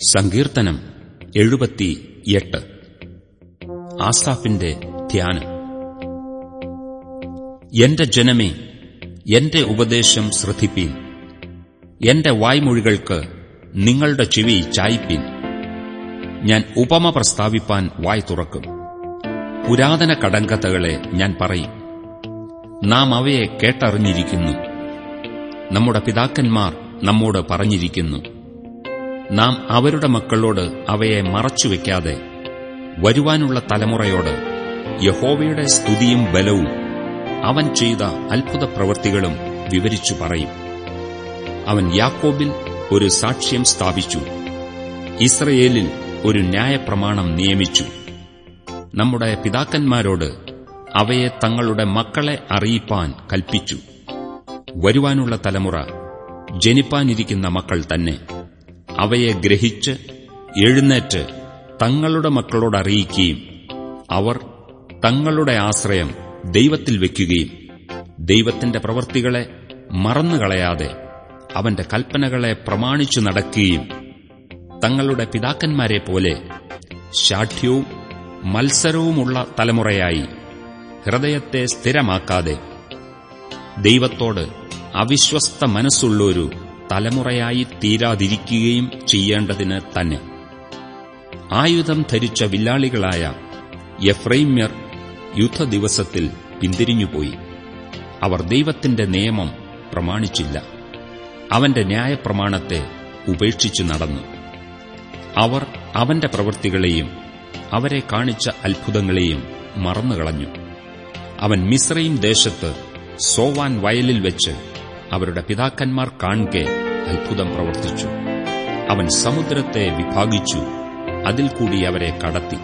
സങ്കീർത്തനം എഴുപത്തിയെട്ട്. ആസാഫിന്റെ ധ്യാനം. എന്റെ ജനമേ എന്റെ ഉപദേശം ശ്രദ്ധിപ്പീൻ. എന്റെ വായ്മൊഴികൾക്ക് നിങ്ങളുടെ ചെവി ചായ്പീൻ ഞാൻ ഉപമ പ്രസ്താവിപ്പാൻ വായ് തുറക്കും. പുരാതന കടങ്കഥകളെ ഞാൻ പറയും. നാം അവയെ കേട്ടറിഞ്ഞിരിക്കുന്നു. നമ്മുടെ പിതാക്കന്മാർ നമ്മോട് പറഞ്ഞിരിക്കുന്നു. നാം അവരുടെ മക്കളോട് അവയെ മറച്ചുവെക്കാതെ വരുവാനുള്ള തലമുറയോട് യഹോവയുടെ സ്തുതിയും ബലവും അവൻ ചെയ്ത അത്ഭുത പ്രവൃത്തികളും വിവരിച്ചു പറയും. അവൻ യാക്കോബിൽ ഒരു സാക്ഷ്യം സ്ഥാപിച്ചു. ഇസ്രയേലിൽ ഒരു ന്യായപ്രമാണം നിയമിച്ചു. നമ്മുടെ പിതാക്കന്മാരോട് അവയെ തങ്ങളുടെ മക്കളെ അറിയിപ്പാൻ കൽപ്പിച്ചു. വരുവാനുള്ള തലമുറ ജനിപ്പാനിരിക്കുന്ന മക്കൾ തന്നെ. അവയെ ഗ്രഹിച്ച് എഴുന്നേറ്റ് തങ്ങളുടെ മക്കളോട് അറിയിക്കുകയും അവർ തങ്ങളുടെ ആശ്രയം ദൈവത്തിൽ വയ്ക്കുകയും ദൈവത്തിന്റെ പ്രവൃത്തികളെ മറന്നുകളയാതെ അവന്റെ കൽപ്പനകളെ പ്രമാണിച്ചു നടക്കുകയും തങ്ങളുടെ പിതാക്കന്മാരെ പോലെ ശാഠ്യവും മത്സരവുമുള്ള തലമുറയായി ഹൃദയത്തെ സ്ഥിരമാക്കാതെ ദൈവത്തോട് അവിശ്വസ്ത മനസ്സുള്ളൊരു തലമുറയായി തീരാതിരിക്കുകയും ചെയ്യേണ്ടതിന് തന്നെ. ആയുധം ധരിച്ച വില്ലാളികളായ എഫ്രൈമ്യർ യുദ്ധദിവസത്തിൽ പിന്തിരിഞ്ഞുപോയി. അവർ ദൈവത്തിന്റെ നിയമം പ്രമാണിച്ചില്ല. അവന്റെ ന്യായപ്രമാണത്തെ ഉപേക്ഷിച്ചു നടന്നു. അവർ അവന്റെ പ്രവൃത്തികളെയും അവരെ കാണിച്ച അത്ഭുതങ്ങളെയും മറന്നുകളഞ്ഞു. അവൻ മിശ്രയും ദേശത്ത് സോവാൻ വയലിൽ വെച്ച് അവരുടെ പിതാക്കന്മാർ കാണെ അത്ഭുതം പ്രവർത്തിച്ചു. അവൻ സമുദ്രത്തെ വിഭാഗിച്ചു. അതിൽ കൂടി അവരെ കടത്തി.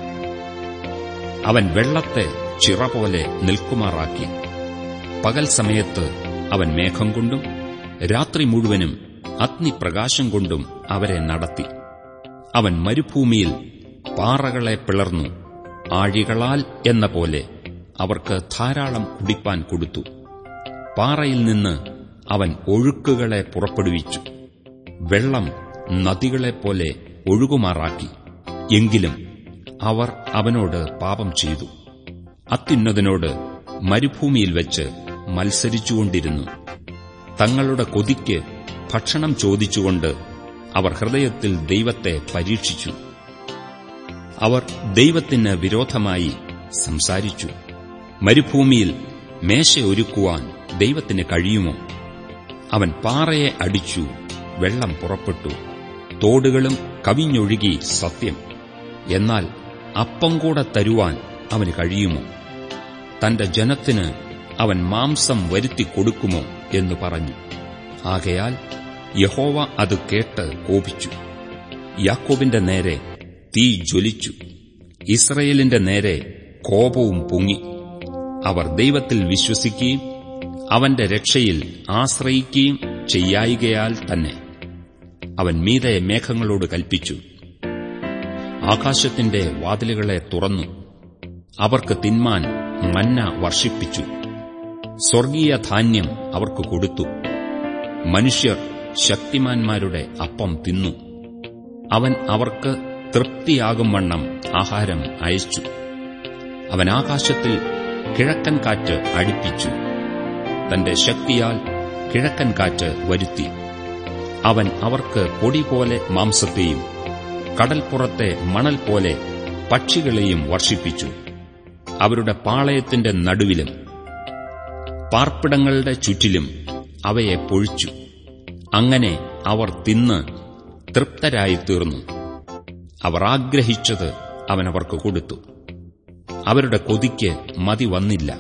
അവൻ വെള്ളത്തെ ചിറ പോലെ നിൽക്കുമാറാക്കി. പകൽ സമയത്ത് അവൻ മേഘം കൊണ്ടും രാത്രി മുഴുവനും അഗ്നിപ്രകാശം കൊണ്ടും അവരെ നടത്തി. അവൻ മരുഭൂമിയിൽ പാറകളെ പിളർന്നു. ആഴികളാൽ എന്ന പോലെ അവർക്ക് ധാരാളം കുടിപ്പാൻ കൊടുത്തു. പാറയിൽ നിന്ന് അവൻ ഒഴുക്കുകളെ പുറപ്പെടുവിച്ചു. വെള്ളം നദികളെപ്പോലെ ഒഴുകുമാറാക്കി. എങ്കിലും അവർ അവനോട് പാപം ചെയ്തു. അത്യുന്നതനോട് മരുഭൂമിയിൽ വെച്ച് മത്സരിച്ചുകൊണ്ടിരുന്നു. തങ്ങളുടെ കൊതിക്ക് ഭക്ഷണം ചോദിച്ചുകൊണ്ട് അവർ ഹൃദയത്തിൽ ദൈവത്തെ പരീക്ഷിച്ചു. അവർ ദൈവത്തിന് വിരോധമായി സംസാരിച്ചു. മരുഭൂമിയിൽ മേശ ഒരുക്കുവാൻ ദൈവത്തിന് കഴിയുമോ? അവൻ പാറയെ അടിച്ചു വെള്ളം പുറപ്പെട്ടു. തോടുകളും കവിഞ്ഞൊഴുകി സത്യം. എന്നാൽ അപ്പം കൂടെ തരുവാൻ അവന് കഴിയുമോ? തന്റെ ജനത്തിന് അവൻ മാംസം വരുത്തി കൊടുക്കുമോ എന്ന് പറഞ്ഞു. ആകയാൽ യഹോവ അത് കേട്ട് കോപിച്ചു. യാക്കോബിന്റെ നേരെ തീ ജ്വലിച്ചു. ഇസ്രയേലിന്റെ നേരെ കോപവും പൊങ്ങി. അവർ ദൈവത്തിൽ വിശ്വസിക്കുകയും അവന്റെ രക്ഷയിൽ ആശ്രയിക്കുകയും ചെയ്യായികയാൽ തന്നെ. അവൻ മീതെ മേഘങ്ങളോട് കൽപ്പിച്ചു. ആകാശത്തിന്റെ വാതിലുകളെ തുറന്നു. അവർക്ക് തിന്മാൻ മന്ന വർഷിപ്പിച്ചു. സ്വർഗീയ ധാന്യം അവർക്ക് കൊടുത്തു. മനുഷ്യർ ശക്തിമാന്മാരുടെ അപ്പം തിന്നു. അവൻ അവർക്ക് തൃപ്തിയാകും വണ്ണം ആഹാരം അയച്ചു. അവൻ ആകാശത്തിൽ കിഴക്കൻ കാറ്റ് അടിപ്പിച്ചു. തന്റെ ശക്തിയാൽ കിഴക്കൻ കാറ്റ് വരുത്തി. അവൻ അവർക്ക് പൊടി പോലെ മാംസത്തെയും കടൽപ്പുറത്തെ മണൽ പോലെ പക്ഷികളെയും വർഷിപ്പിച്ചു. അവരുടെ പാളയത്തിന്റെ നടുവിലും പാർപ്പിടങ്ങളുടെ ചുറ്റിലും അവയെ പൊഴിച്ചു. അങ്ങനെ അവർ തിന്ന് തൃപ്തരായിത്തീർന്നു. അവർ ആഗ്രഹിച്ചത് അവനവർക്ക് കൊടുത്തു. അവരുടെ കൊതിക്ക് മതി വന്നില്ല.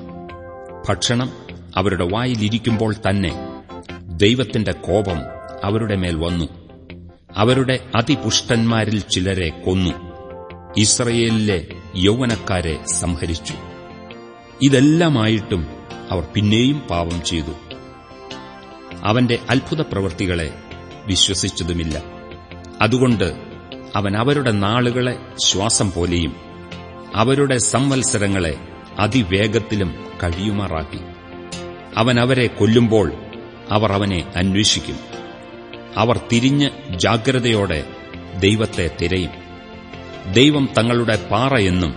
ഭക്ഷണം അവരുടെ വായിലിരിക്കുമ്പോൾ തന്നെ ദൈവത്തിന്റെ കോപം അവരുടെ മേൽ വന്നു. അവരുടെ അതിപുഷ്ടന്മാരിൽ ചിലരെ കൊന്നു. ഇസ്രയേലിലെ യൗവനക്കാരെ സംഹരിച്ചു. ഇതെല്ലാമായിട്ടും അവർ പിന്നെയും പാപം ചെയ്തു. അവന്റെ അത്ഭുത പ്രവൃത്തികളെ വിശ്വസിച്ചതുമില്ല. അതുകൊണ്ട് അവൻ അവരുടെ നാളുകളെ ശ്വാസം പോലെയും അവരുടെ സംവത്സരങ്ങളെ അതിവേഗത്തിലും കഴിയുമാറാക്കി. അവൻ അവരെ കൊല്ലുമ്പോൾ അവർ അവനെ അന്വേഷിക്കും. അവർ തിരിഞ്ഞ് ജാഗ്രതയോടെ ദൈവത്തെ തിരയും. ദൈവം തങ്ങളുടെ പാറയെന്നും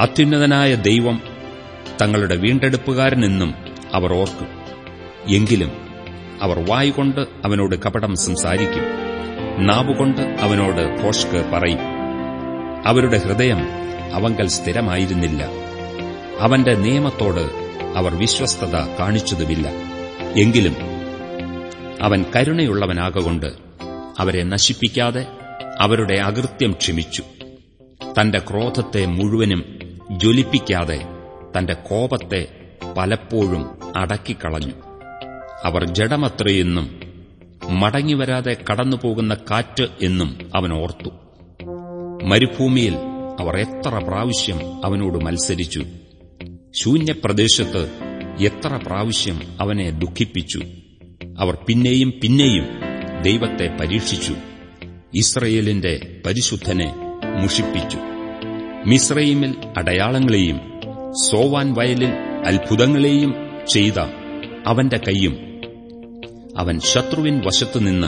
അത്യുന്നതനായ ദൈവം തങ്ങളുടെ വീണ്ടെടുപ്പുകാരനെന്നും അവർ ഓർക്കും. എങ്കിലും അവർ വായുകൊണ്ട് അവനോട് കപടം സംസാരിക്കും. നാവുകൊണ്ട് അവനോട് ഭോഷ്ക് പറയും. അവരുടെ ഹൃദയം അവങ്കൽ സ്ഥിരമായിരുന്നില്ല. അവന്റെ നിയമത്തോട് അവർ വിശ്വസ്തത കാണിച്ചതുമില്ല. എങ്കിലും അവൻ കരുണയുള്ളവനാകൊണ്ട് അവരെ നശിപ്പിക്കാതെ അവരുടെ അകൃത്യം ക്ഷമിച്ചു. തന്റെ ക്രോധത്തെ മുഴുവനും ജ്വലിപ്പിക്കാതെ തന്റെ കോപത്തെ പലപ്പോഴും അടക്കിക്കളഞ്ഞു. അവർ ജഡമത്രയെന്നും മടങ്ങിവരാതെ കടന്നുപോകുന്ന കാറ്റ് എന്നും അവൻ ഓർത്തു. മരുഭൂമിയിൽ അവർ എത്ര പ്രാവശ്യം അവനോട് മത്സരിച്ചു. ശൂന്യപ്രദേശത്ത് എത്ര പ്രാവശ്യം അവനെ ദുഃഖിപ്പിച്ചു. അവർ പിന്നെയും പിന്നെയും ദൈവത്തെ പരീക്ഷിച്ചു. ഇസ്രയേലിന്റെ പരിശുദ്ധനെ മുഷിപ്പിച്ചു. മിസ്രൈമിൽ അടയാളങ്ങളെയും സോവാൻ വയലിൽ അത്ഭുതങ്ങളെയും ചെയ്ത അവന്റെ കൈയും അവൻ ശത്രുവിൻ വശത്തുനിന്ന്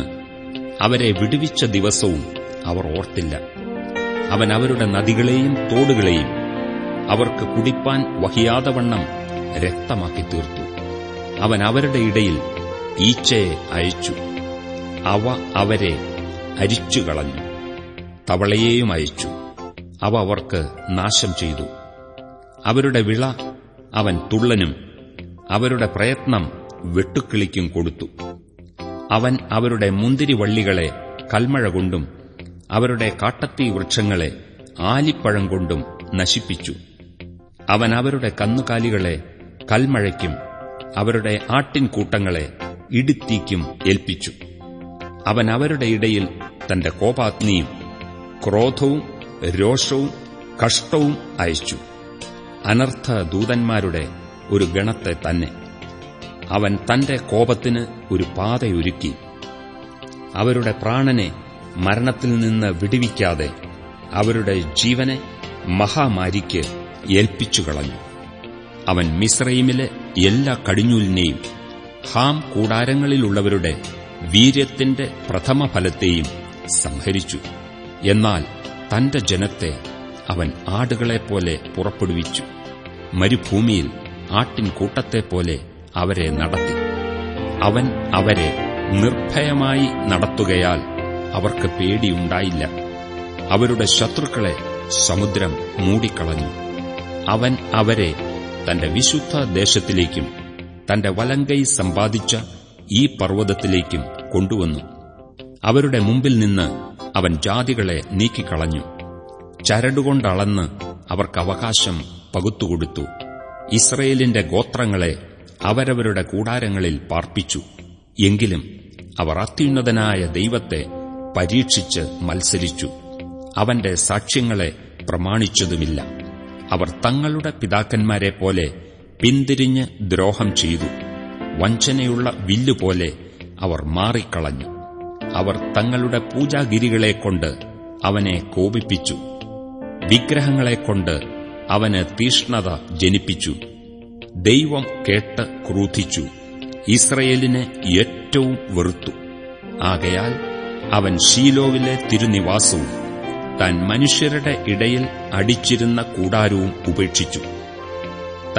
അവരെ വിടുവിച്ച ദിവസവും അവർ ഓർത്തില്ല. അവൻ അവരുടെ നദികളെയും തോടുകളെയും അവർക്ക് കുടിപ്പാൻ വഹിയാതവണ്ണം രക്തമാക്കി തീർത്തു അവൻ അവരുടെ ഇടയിൽ ഈച്ചയെ അയച്ചു. അവ അവരെ അരിച്ചുകളഞ്ഞു. തവളയെയും അയച്ചു. അവ അവർക്ക് നാശം ചെയ്തു. അവരുടെ വിള അവൻ തുള്ളനും അവരുടെ പ്രയത്നം വെട്ടുക്കിളിക്കും കൊടുത്തു. അവൻ അവരുടെ മുന്തിരിവള്ളികളെ കൽമഴ കൊണ്ടും അവരുടെ കാട്ടത്തീ വൃക്ഷങ്ങളെ ആലിപ്പഴം കൊണ്ടും നശിപ്പിച്ചു. അവൻ അവരുടെ കന്നുകാലികളെ കൽമഴയ്ക്കും അവരുടെ ആട്ടിൻകൂട്ടങ്ങളെ ഇടുത്തീക്കും ഏൽപ്പിച്ചു. അവൻ അവരുടെ ഇടയിൽ തന്റെ കോപാഗ്നിയും ക്രോധവും രോഷവും കഷ്ടവും അയച്ചു. അനർത്ഥ ദൂതന്മാരുടെ ഒരു ഗണത്തെ തന്നെ. അവൻ തന്റെ കോപത്തിന് ഒരു പാതയൊരുക്കി. അവരുടെ പ്രാണനെ മരണത്തിൽ നിന്ന് വിടുവിക്കാതെ അവരുടെ ജീവനെ മഹാമാരിക്ക് ഏൽപ്പിച്ചുകളഞ്ഞു. അവൻ മിസ്രൈമിലെ എല്ലാ കടിഞ്ഞൂലിനെയും ഹാം കൂടാരങ്ങളിലുള്ളവരുടെ വീര്യത്തിന്റെ പ്രഥമഫലത്തെയും സംഹരിച്ചു. എന്നാൽ തന്റെ ജനത്തെ അവൻ ആടുകളെപ്പോലെ പുറപ്പെടുവിച്ചു. മരുഭൂമിയിൽ ആട്ടിൻ കൂട്ടത്തെപ്പോലെ അവരെ നടത്തി. അവൻ അവരെ നിർഭയമായി നടത്തുകയാൽ അവർക്ക് പേടിയുണ്ടായില്ല. അവരുടെ ശത്രുക്കളെ സമുദ്രം മൂടിക്കളഞ്ഞു. അവൻ അവരെ തന്റെ വിശുദ്ധ ദേശത്തിലേക്കും തന്റെ വലങ്കൈ സമ്പാദിച്ച ഈ പർവതത്തിലേക്കും കൊണ്ടുവന്നു. അവരുടെ മുമ്പിൽ നിന്ന് അവൻ ജാതികളെ നീക്കിക്കളഞ്ഞു. ചരടുകൊണ്ടളന്ന് അവർക്ക് അവകാശം പകുത്തുകൊടുത്തു. ഇസ്രയേലിന്റെ ഗോത്രങ്ങളെ അവരവരുടെ കൂടാരങ്ങളിൽ പാർപ്പിച്ചു. എങ്കിലും അവർ അത്യുന്നതനായ ദൈവത്തെ പരീക്ഷിച്ച് മത്സരിച്ചു. അവന്റെ സാക്ഷ്യങ്ങളെ പ്രമാണിച്ചതുമില്ല. അവർ തങ്ങളുടെ പിതാക്കന്മാരെ പോലെ പിന്തിരിഞ്ഞ് ദ്രോഹം ചെയ്തു. വഞ്ചനയുള്ള വില്ലുപോലെ അവർ മാറിക്കളഞ്ഞു. അവർ തങ്ങളുടെ പൂജാഗിരികളെക്കൊണ്ട് അവനെ കോപിപ്പിച്ചു. വിഗ്രഹങ്ങളെക്കൊണ്ട് അവന് തീഷ്ണത ജനിപ്പിച്ചു. ദൈവം കേട്ട് ക്രൂധിച്ചു. ഇസ്രയേലിനെ ഏറ്റവും വെറുത്തു. ആകയാൽ അവൻ ഷീലോവിലെ തിരുനിവാസവും താൻ മനുഷ്യരുടെ ഇടയിൽ അടിച്ചിരുന്ന കൂടാരവും ഉപേക്ഷിച്ചു.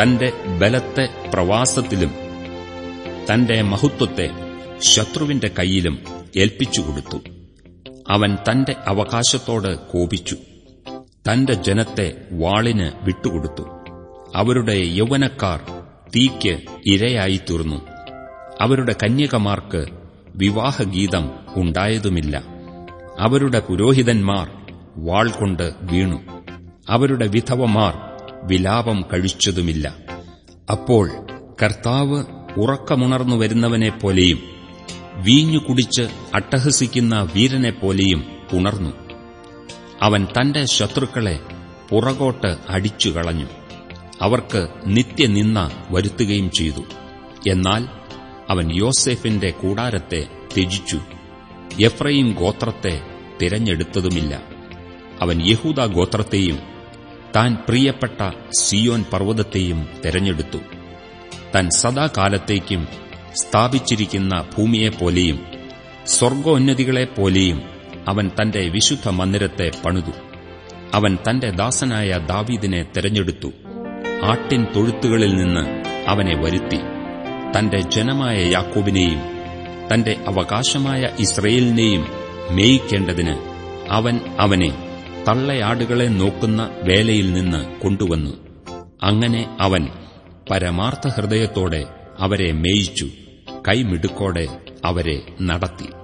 തന്റെ ബലത്തെ പ്രവാസത്തിലും തന്റെ മഹത്വത്തെ ശത്രുവിന്റെ കൈയിലും ഏൽപ്പിച്ചുകൊടുത്തു അവൻ തന്റെ അവകാശത്തോട് കോപിച്ചു. തന്റെ ജനത്തെ വാളിന് വിട്ടുകൊടുത്തു. അവരുടെ യൗവനക്കാർ തീക്ക് ഇരയായിത്തീർന്നു. അവരുടെ കന്യകമാർക്ക് വിവാഹഗീതം ഉണ്ടായതുമില്ല. അവരുടെ പുരോഹിതന്മാർ വാൾ കൊണ്ട് വീണു. അവരുടെ വിധവമാർ വിലാപം കഴിച്ചതുമില്ല. അപ്പോൾ കർത്താവ് ഉറക്കമുണർന്നു വരുന്നവനെപ്പോലെയും വീഞ്ഞു കുടിച്ച് അട്ടഹസിക്കുന്ന വീരനെ വീരനെപ്പോലെയും ഉണർന്നു. അവൻ തന്റെ ശത്രുക്കളെ പുറകോട്ട് അടിച്ചുകളഞ്ഞു. അവർക്ക് നിത്യനിന്ന വരുത്തുകയും ചെയ്തു. എന്നാൽ അവൻ യോസെഫിന്റെ കൂടാരത്തെ ത്യജിച്ചു. എഫ്രൈം ഗോത്രത്തെ തിരഞ്ഞെടുത്തതുമില്ല. അവൻ യഹൂദ ഗോത്രത്തെയും താൻ പ്രിയപ്പെട്ട സിയോൻ പർവതത്തെയും തെരഞ്ഞെടുത്തു. താൻ സദാകാലത്തേക്കും സ്ഥാപിച്ചിരിക്കുന്ന ഭൂമിയെപ്പോലെയും സ്വർഗോന്നതികളെപ്പോലെയും അവൻ തന്റെ വിശുദ്ധ മന്ദിരത്തെ പണിതു. അവൻ തന്റെ ദാസനായ ദാവീദിനെ തെരഞ്ഞെടുത്തു. ആട്ടിൻ തൊഴുത്തുകളിൽ നിന്ന് അവനെ വരുത്തി. തന്റെ ജനമായ യാക്കോബിനെയും തന്റെ അവകാശമായ ഇസ്രയേലിനെയും മേയിക്കേണ്ടതിന് അവൻ അവനെ തള്ളയാടുകളെ നോക്കുന്ന വേലയിൽ നിന്ന് കൊണ്ടുവന്നു. അങ്ങനെ അവൻ പരമാർത്ഥ ഹൃദയത്തോടെ അവരെ മേയിച്ചു കൈമിടുക്കോടെ അവരെ നടത്തി.